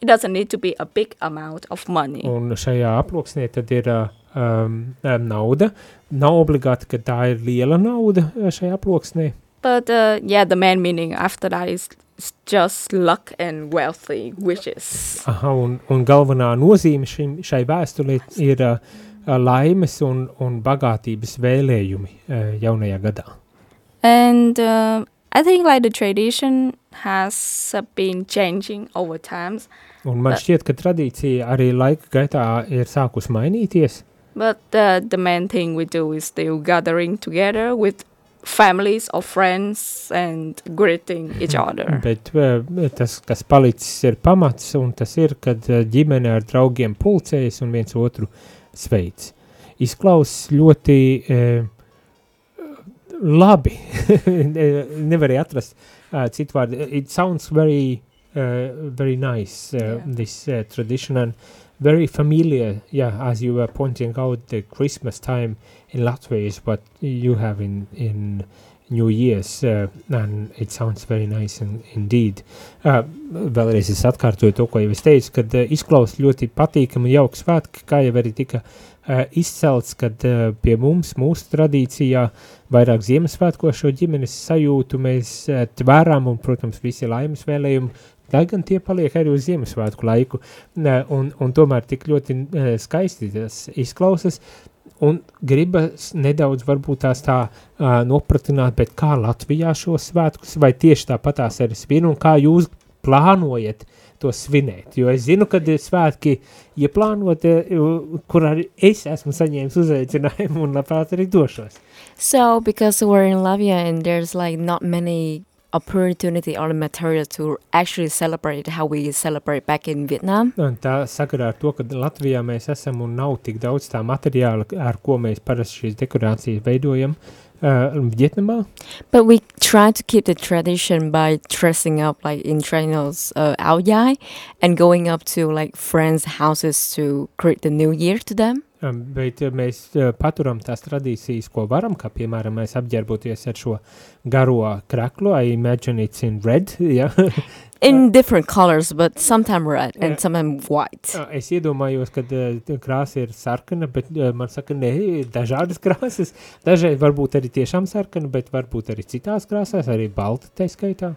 [SPEAKER 3] it doesn't need to be a big amount of money.
[SPEAKER 1] un šajā aploksnē tad ir uh, um, um, nauda. Nav obligāti, ka tā ir liela nauda uh, šajā aploksnē,
[SPEAKER 3] But uh, yeah, the main meaning after that is, is just luck and wealthy wishes.
[SPEAKER 1] Aha, un, un galvenā nozīme šim, šai vēstulē ir uh, uh, laimes un, un bagātības vēlējumi uh, jaunajā gadā.
[SPEAKER 3] And uh, I think like the tradition has been changing over times.
[SPEAKER 1] Un man
[SPEAKER 3] Uh,
[SPEAKER 1] šķiet, ka tradīcija arī laika gaitā ir sākus mainīties,
[SPEAKER 3] But uh, the main thing we do is still gathering together with families or friends and greeting each other.
[SPEAKER 1] bet uh, tas, kas palicis, ir pamats, un tas ir, kad uh, ģimene ar draugiem pulcējas un viens otru sveic. Izklausās ļoti uh, labi. (laughs) Nevarēja atrast uh, citu vārdu. It sounds very, uh, very nice, uh,
[SPEAKER 3] Yeah.
[SPEAKER 1] this uh, tradition, and very familiar. Yeah, as you were pointing out, the Christmas time in Latvia is what you have in in New Year's, uh, and it sounds very nice in, indeed. Uh, vēlreiz es atkārtoju to, ko jau es teicu, kad uh, izklausās ļoti patīkami un jauks svētki, kā jau arī tika uh, izcelts, kad uh, pie mums, mūsu tradīcijā, vairāk Ziemassvētkos šo ģimenes sajūtu mēs uh, tvērām, un, protams, visi laimes vēlējumi, lai gan tie paliek arī uz Ziemassvētku laiku, uh, un, un tomēr tik ļoti uh, skaisti tas izklausas, un gribas nedaudz varbūt tās tā uh, nopratināt, bet kā Latvijā šos svētkus, vai tieši tāpatās arī svin, un kā jūs plānojat to svinēt, jo es zinu, kad ir svētki ieplānot, eh, kur arī es esmu saņēmis uzaicinājumu un labprāt arī došos.
[SPEAKER 2] So because we're in Latvia and there's like not many opportunity or material to actually celebrate how we celebrate back in Vietnam.
[SPEAKER 1] Un tā sakarā ar to, ka Latvijā mēs esam un nav tik daudz tā materiāla, ar ko mēs parasti šīs dekorācijas veidojam uh, Vietnamā,
[SPEAKER 2] But we try to keep the tradition by dressing up like in traditionals uh, áo dài and going up to like friends' houses to greet the new year to them.
[SPEAKER 1] um, bet uh, mēs uh, paturam tās tradīcijas, ko varam, kā piemēram mēs apģērboties ar šo garo kraklu, I imagine it's in red, (laughs) ja?
[SPEAKER 2] In different colors, but sometimes red and sometimes white.
[SPEAKER 1] Uh, Es iedomājos, ka uh, krāsa ir sarkana, bet uh, man saka, ne, dažādas (laughs) krāsas. Dažreiz varbūt arī tiešām sarkana, bet varbūt arī citās krāsās, arī balta skaitā.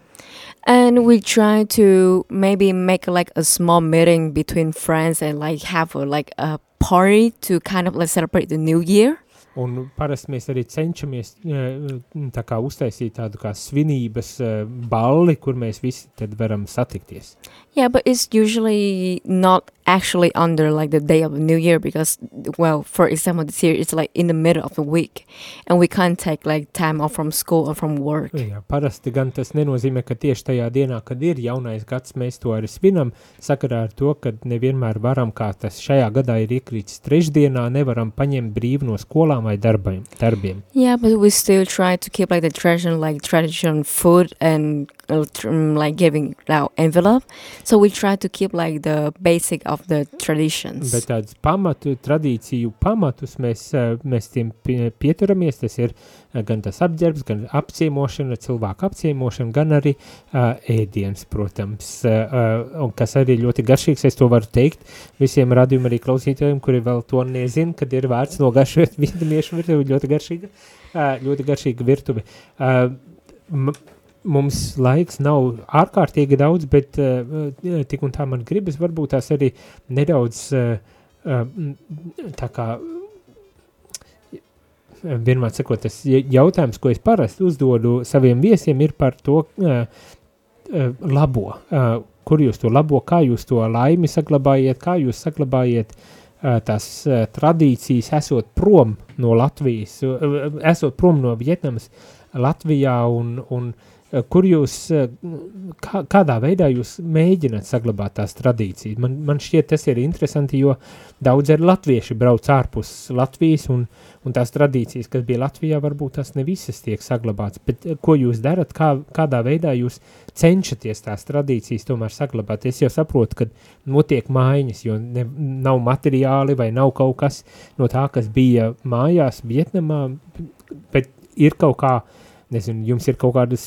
[SPEAKER 2] And we try to maybe make like a small meeting between friends and like have a, like a party to kind of like celebrate the new year.
[SPEAKER 1] Un parasti mēs arī cenšamies uh, tā kā uztaisīt tādu kā svinības uh, balli, kur mēs visi varam satikties.
[SPEAKER 2] Yeah, but it's usually not actually under like the day of the new year because, well, for example, this year it's like in the middle of the week and we can't take like time off from school or from work.
[SPEAKER 1] Jā, parasti gan tas nenozīmē, ka tieši tajā dienā, kad ir jaunais gads, mēs to arī svinam, sakarā ar to, ka nevienmēr varam, kā tas šajā gadā ir iekrītis trešdienā, nevaram paņemt brīvu no skolām vai darbiem. darbiem.
[SPEAKER 2] Yeah, but we still try to keep like the tradition, like tradition food and like giving out envelope. So we try to keep like the basic of the traditions.
[SPEAKER 1] Bet tādus pamatu, tradīciju pamatus mēs, eh, mēs tiem pie- pieturamies, tas ir eh, gan tas apģērbs, gan apciemošana, cilvēku apciemošana, gan arī uh, ēdiens, protams, uh, un kas arī ļoti garšīgs, es to varu teikt visiem radījuma arī klausītājiem, kuri vēl to nezin, kad ir vērts nogaršot (laughs) vietnamiešu virtuvi, ļoti garšīga, uh, ļoti garšīga virtuve. Uh, mums laiks nav ārkārtīgi daudz, bet uh, tik un tā man gribas, varbūt tās arī nedaudz uh, tā kā vienmēr sakot, tas jautājums, ko es parasti uzdodu saviem viesiem, ir par to labo. Kur jūs to labo, kā jūs to laimi saglabājiet, kā jūs saglabājiet tās tradīcijas esot prom no Latvijas, esot prom no Vietnamas Latvijā un, un uh, kur jūs, kā, kādā veidā jūs mēģināt saglabāt tās tradīcijas. Man, man šķiet, tas ir interesanti, jo daudz arī latvieši brauc ārpus Latvijas un, un tās tradīcijas, kas bija Latvijā, varbūt tās ne visas tiek saglabāts, bet ko jūs darat, kā, kādā veidā jūs cenšaties tās tradīcijas tomēr saglabāt. Es jau saprotu, ka notiek mājiņas, jo ne, nav materiāli vai nav kaut kas no tā, kas bija mājās Vietnamā, bet ir kaut kā uh, nezinu, jums ir kaut kādas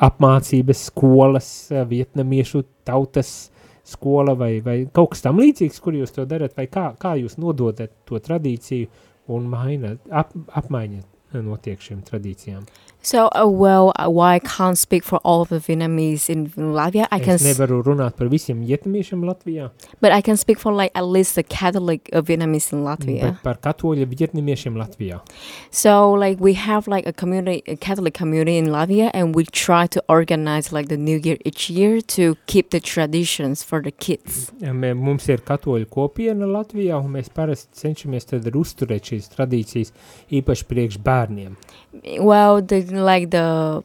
[SPEAKER 1] apmācības skolas, eh, vietnamiešu tautas skola vai, vai kaut kas tam līdzīgs, kur jūs to darat, vai kā, kā jūs nododat to tradīciju un mainat, ap, apmaiņat notiek šīm tradīcijām?
[SPEAKER 2] So, uh, well, uh, why I can't speak for all of the Vietnamese in Latvia. I
[SPEAKER 1] es
[SPEAKER 2] can
[SPEAKER 1] nevaru runāt par visiem vietnamiešiem Latvijā.
[SPEAKER 2] But I can speak for like at least the Catholic uh, Vietnamese in Latvia.
[SPEAKER 1] Bet par katoļu vietnamiešiem Latvijā.
[SPEAKER 2] So, like, we have like a community, a Catholic community in Latvia, and we try to organize like the New Year each year to keep the traditions for the kids.
[SPEAKER 1] Mē, mums ir katoļu kopiena Latvijā, un mēs parasti cenšamies tad uzturēt šīs tradīcijas īpaši priekš bērniem.
[SPEAKER 2] Well, the like the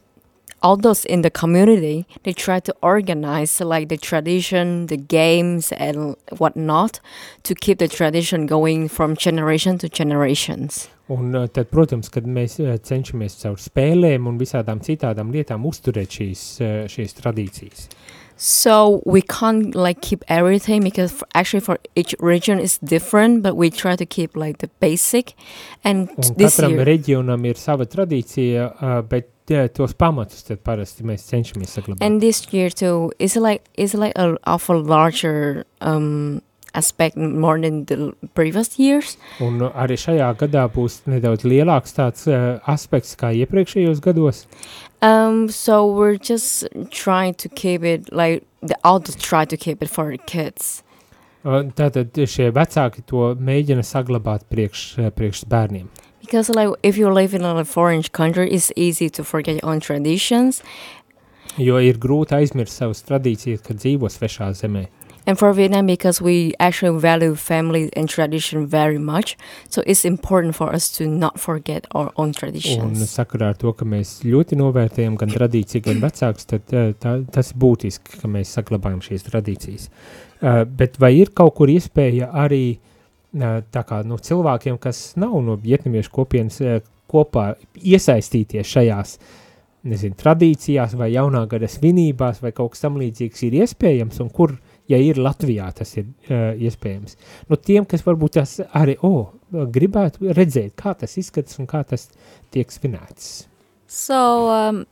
[SPEAKER 2] all those in the community they try to organize like the tradition the games and whatnot to keep the tradition going from generation to generations
[SPEAKER 1] Un uh, tad, protams, kad mēs uh, cenšamies caur spēlēm un visādām citādām lietām uzturēt šīs, uh, šīs tradīcijas.
[SPEAKER 2] So we can't like keep everything because for, actually for each region is different, but we try to keep like the basic. And
[SPEAKER 1] Un
[SPEAKER 2] this
[SPEAKER 1] katram
[SPEAKER 2] year,
[SPEAKER 1] reģionam ir sava tradīcija, uh, bet jā, tos pamatus tad parasti mēs cenšamies saglabāt.
[SPEAKER 2] and this year too, is like is like a of a larger um aspect more than the previous years.
[SPEAKER 1] Un uh, arī šajā gadā būs nedaudz lielāks tāds uh, aspekts kā iepriekšējos gados.
[SPEAKER 2] Um, so we're just trying to keep it like the adults try to keep it for the kids.
[SPEAKER 1] Uh, tātad šie vecāki to mēģina saglabāt priekš, uh, priekš bērniem.
[SPEAKER 2] Because like if you live in a foreign country, it's easy to forget your own traditions.
[SPEAKER 1] Jo ir grūti aizmirst savas tradīcijas, kad dzīvo svešā zemē.
[SPEAKER 2] And for Vietnam, because we actually value family and tradition very much, so it's important for us to not forget our own
[SPEAKER 1] Un
[SPEAKER 2] traditions.
[SPEAKER 1] sakarā ar to, ka mēs ļoti novērtējam gan tradīciju, gan vecākus, tad uh, tā, tas ir būtiski, ka mēs saglabājam šīs tradīcijas. Uh, bet vai ir kaut kur iespēja arī uh, tā kā no cilvēkiem, kas nav no vietnamiešu kopienas uh, kopā iesaistīties šajās nezinu, tradīcijās vai jaunā gada svinībās vai kaut kas tam līdzīgs ir iespējams un kur, ja ir Latvijā, tas ir uh, iespējams. No tiem, kas varbūt tas arī, oh, gribētu redzēt, kā tas izskatās un kā tas tiek svinēts.
[SPEAKER 3] So um,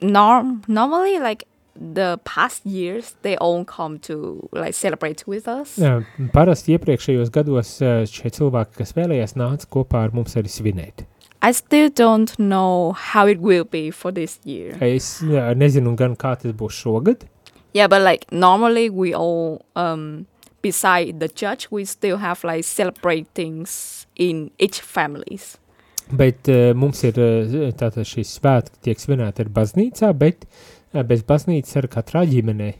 [SPEAKER 3] norm normally like the past years they all come to like celebrate with us.
[SPEAKER 1] Jā, parasti iepriekšējos gados uh, šie cilvēki, kas vēlējās, nāca kopā ar mums arī svinēt.
[SPEAKER 3] I still don't know how it will be for this year.
[SPEAKER 1] Es jā, nezinu gan, kā tas būs šogad,
[SPEAKER 3] Yeah, but like normally we all um beside the church we still have like celebrate things in each families.
[SPEAKER 1] bet uh, mums ir uh, tātad šīs svētki tiek svinēti ar baznīcā, bet uh, bez baznīcas ar katrā ģimenē.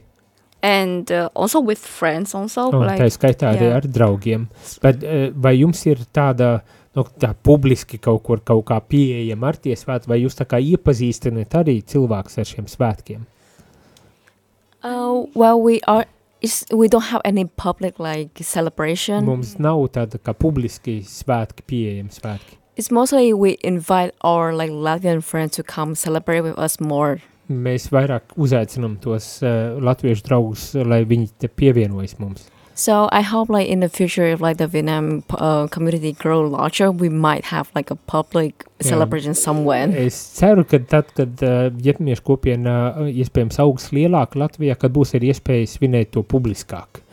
[SPEAKER 3] And uh, also with friends also
[SPEAKER 1] tā
[SPEAKER 3] like
[SPEAKER 1] skaitā arī
[SPEAKER 3] jā.
[SPEAKER 1] ar draugiem. Bet uh, vai jums ir tāda, nu, tā publiski kaut kur kaut kā pieejama ar tie svētki, vai jūs tā kā iepazīstināt arī cilvēks ar šiem svētkiem?
[SPEAKER 2] Uh, well, we are. It's, we don't have any public like celebration.
[SPEAKER 1] Mums nav tāda kā publiski svētki, pieejami svētki.
[SPEAKER 2] It's mostly we invite our like Latvian friends to come celebrate with us more.
[SPEAKER 1] Mēs vairāk uzaicinām tos uh, latviešu draugus, lai viņi te pievienojas mums.
[SPEAKER 2] So I hope like in the future, if like the Vietnam uh, community grow larger, we might have like a public
[SPEAKER 1] Yeah.
[SPEAKER 2] celebration somewhere.
[SPEAKER 1] Es ceru, ka tad, kad uh, vietnamiešu kopiena uh, iespējams augs lielāk Latvijā, kad būs arī iespēja svinēt to publiskāk.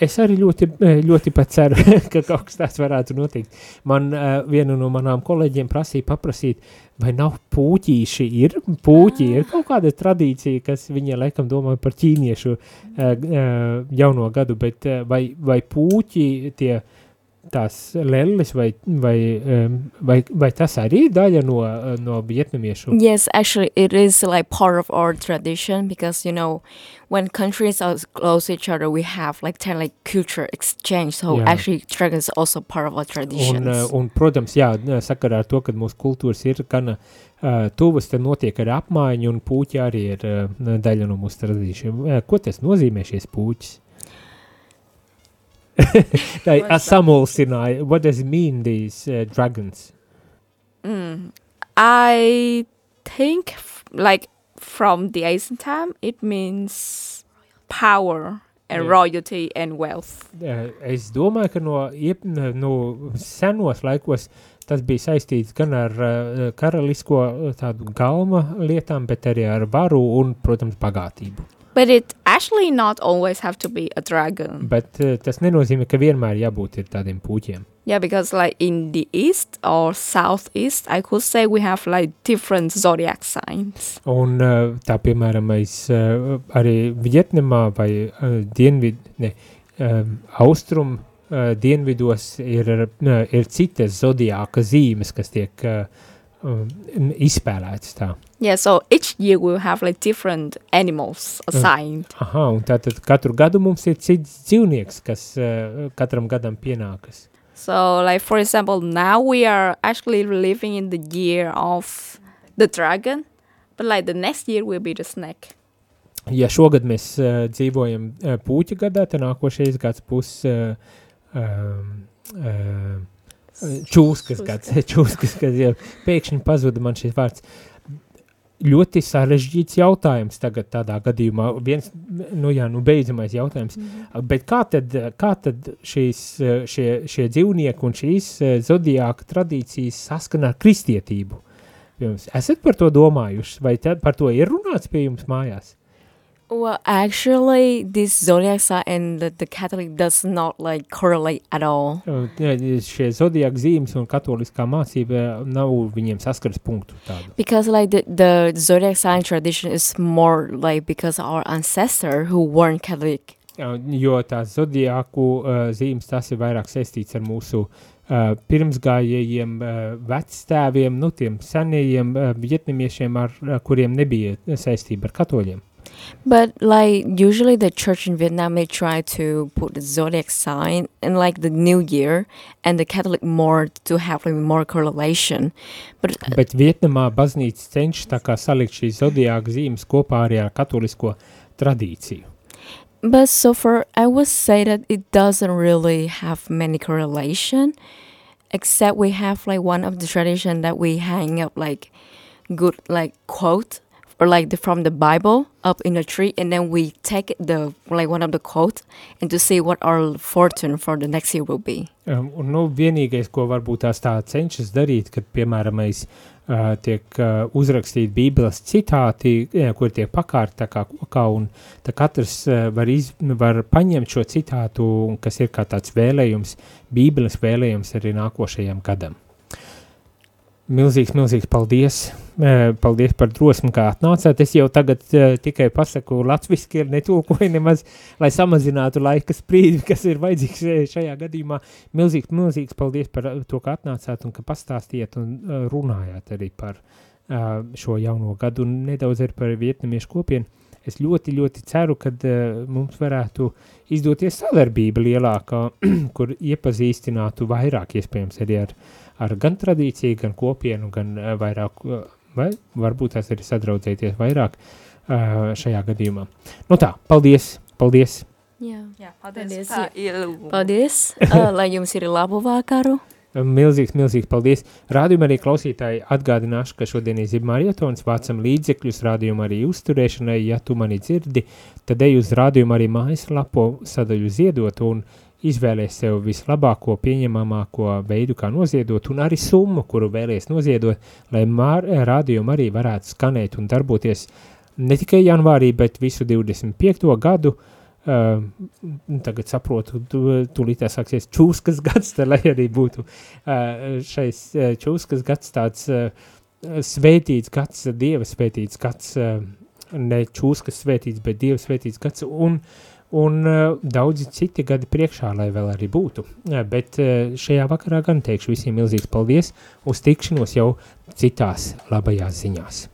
[SPEAKER 1] Es arī ļoti, eh, ļoti ceru, (laughs) ka kaut kas tāds varētu notikt. Man uh, viena no manām kolēģiem prasīja paprasīt, vai nav pūķīši, ir pūķi, ir kaut kāda tradīcija, kas viņa laikam domā par ķīniešu uh, uh, jauno gadu, bet uh, vai, vai pūķi tie tās lelles, vai, vai, vai, vai tas arī ir daļa no, no vietnamiešu?
[SPEAKER 2] Yes, actually, it is like part of our tradition because you know, when countries are close to each other, we have like kind of like culture exchange. So
[SPEAKER 1] Jā.
[SPEAKER 2] actually, dragon is also part of our traditions.
[SPEAKER 1] Un, uh, un, protams, jā, sakarā ar to, ka mūsu kultūras ir gana uh, tuvas, tad notiek arī apmaiņa, un puķi arī ir uh, daļa no mūsu tradīcijām. Uh, ko tas nozīmē šīs puķis? (laughs) I samulsināju, what does it mean, these uh, dragons?
[SPEAKER 3] Mm. I think like from the ancient time, it means power and
[SPEAKER 1] Yeah.
[SPEAKER 3] royalty and wealth.
[SPEAKER 1] Uh, es domāju, ka no, iep, no senos laikos tas bija saistīts gan ar uh, karalisko uh, tādu galma lietām, bet arī ar varu un, protams, bagātību.
[SPEAKER 3] But it actually not always have to be a dragon.
[SPEAKER 1] Bet uh, tas nenozīmē, ka vienmēr jābūt ir tādiem puķiem.
[SPEAKER 3] Yeah, because like in the east or southeast, I could say we have like different zodiac signs.
[SPEAKER 1] Un uh, tā, piemēram, es uh, arī Vietnamā vai uh, Dienvid, ne, um, Austrum uh, dienvidos ir, uh, ir citas zodiāka zīmes, kas tiek uh, um, izspēlētas tā.
[SPEAKER 3] Yeah, so each year we'll have like different animals assigned.
[SPEAKER 1] Aha, un tātad katru gadu mums ir cits dzīvnieks, kas uh, katram gadam pienākas.
[SPEAKER 3] So, like for example, now we are actually living in the year of the dragon, but like the next year will be the snake.
[SPEAKER 1] Ja šogad mēs uh, dzīvojam uh, puķa gadā, tad nākošais gads būs uh, um, uh, čūskas gads. (laughs) čūskas gads, jā. Pēkšņi pazuda man šis vārds. Ļoti sarežģīts jautājums tagad tādā gadījumā. Viens, nu jā, nu beidzamais jautājums. Mm. Bet kā tad, kā tad šīs, šie, šie dzīvnieki un šīs uh, zodiāka tradīcijas saskana ar kristietību? Jums, esat par to domājuši, vai te, par to ir runāts pie jums mājās?
[SPEAKER 2] Well, actually, this zodiac sign and the, the Catholic does not like correlate at all.
[SPEAKER 1] Uh, Šie zodiāka zīmes un katoliskā mācība nav viņiem saskaras punktu tādu.
[SPEAKER 2] Because like the, the zodiac sign tradition is more like because our ancestor who weren't Catholic.
[SPEAKER 1] Jā, Jo tās zodiāku uh, zīmes tas ir vairāk saistīts ar mūsu uh, pirmsgājējiem, uh, vectēviem, nu tiem senajiem uh, vietnamiešiem, ar uh, kuriem nebija saistība ar katoļiem.
[SPEAKER 2] But like usually the church in Vietnam they try to put the zodiac sign in like the new year and the Catholic more to have like more correlation. But uh,
[SPEAKER 1] Bet Vietnamā baznīca cenšas tā kā salikt šīs zodiāka zīmes kopā arī ar katolisko tradīciju.
[SPEAKER 2] but so far I would say that it doesn't really have many correlation except we have like one of the tradition that we hang up like good like quote or like the, from the Bible up in a tree and then we take the like one of the quote and to see what our fortune for the next year will be.
[SPEAKER 1] Um, un, nu, vienīgais, ko varbūt tās tā cenšas darīt, kad, piemēram, mēs uh, tiek uh, uzrakstīti bībeles citāti, jā, kur tiek pakārt tā kā kokā, un tā katrs uh, var, iz, var paņemt šo citātu, kas ir kā tāds vēlējums, bībeles vēlējums arī nākošajam gadam. Milzīgs, milzīgs paldies. Eh, Paldies par drosmi, kā atnācāt. Es jau tagad uh, tikai pasaku latviski, netulkoju nemaz, lai samazinātu laika sprīdi, (laughs) kas ir vajadzīgs šajā gadījumā. Milzīgs, milzīgs paldies par uh, to, ka atnācāt un ka pastāstījāt un uh, runājāt arī par uh, šo jauno gadu un nedaudz arī par vietnamiešu kopienu. Es ļoti, ļoti ceru, ka uh, mums varētu izdoties sadarbība lielākā, (clears throat) kur iepazīstinātu vairāk iespējams arī ar, ar gan tradīciju, gan kopienu, gan uh, vairāk, uh, vai varbūt tās arī sadraudzēties vairāk uh, šajā gadījumā. Nu tā, paldies, paldies!
[SPEAKER 2] Yeah.
[SPEAKER 3] Yeah,
[SPEAKER 2] Paldies.
[SPEAKER 3] Uh, ielūgumu.
[SPEAKER 2] Paldies, uh, (laughs) lai jums ir labu vakaru.
[SPEAKER 1] Milzīgs, milzīgs paldies. Rādījumā arī klausītāji atgādināšu, ka šodien ir zibmarietons, vācam līdzekļus rādījumā arī uzturēšanai. Ja tu mani dzirdi, tad ej uz rādījumu arī mājaslapo sadaļu ziedot un izvēlēs sev vislabāko, pieņemamāko veidu, kā noziedot, un arī summu, kuru vēlies noziedot, lai rādījumu arī varētu skanēt un darboties ne tikai janvārī, bet visu 25. gadu. Uh, Uh, tagad saprotu, tu, tūlīt sāksies čūskas gads, tā, lai arī būtu uh, šais uh, čūskas gads tāds uh, svētīts gads, dieva svētīts gads, uh, ne čūskas svētīts, bet dieva svētīts gads, un, un uh, daudzi citi gadi priekšā, lai vēl arī būtu. Uh, bet uh, šajā vakarā gan teikšu visiem milzīgs paldies uz tikšanos jau citās labajās ziņās.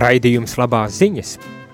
[SPEAKER 1] Raidījums labās ziņas –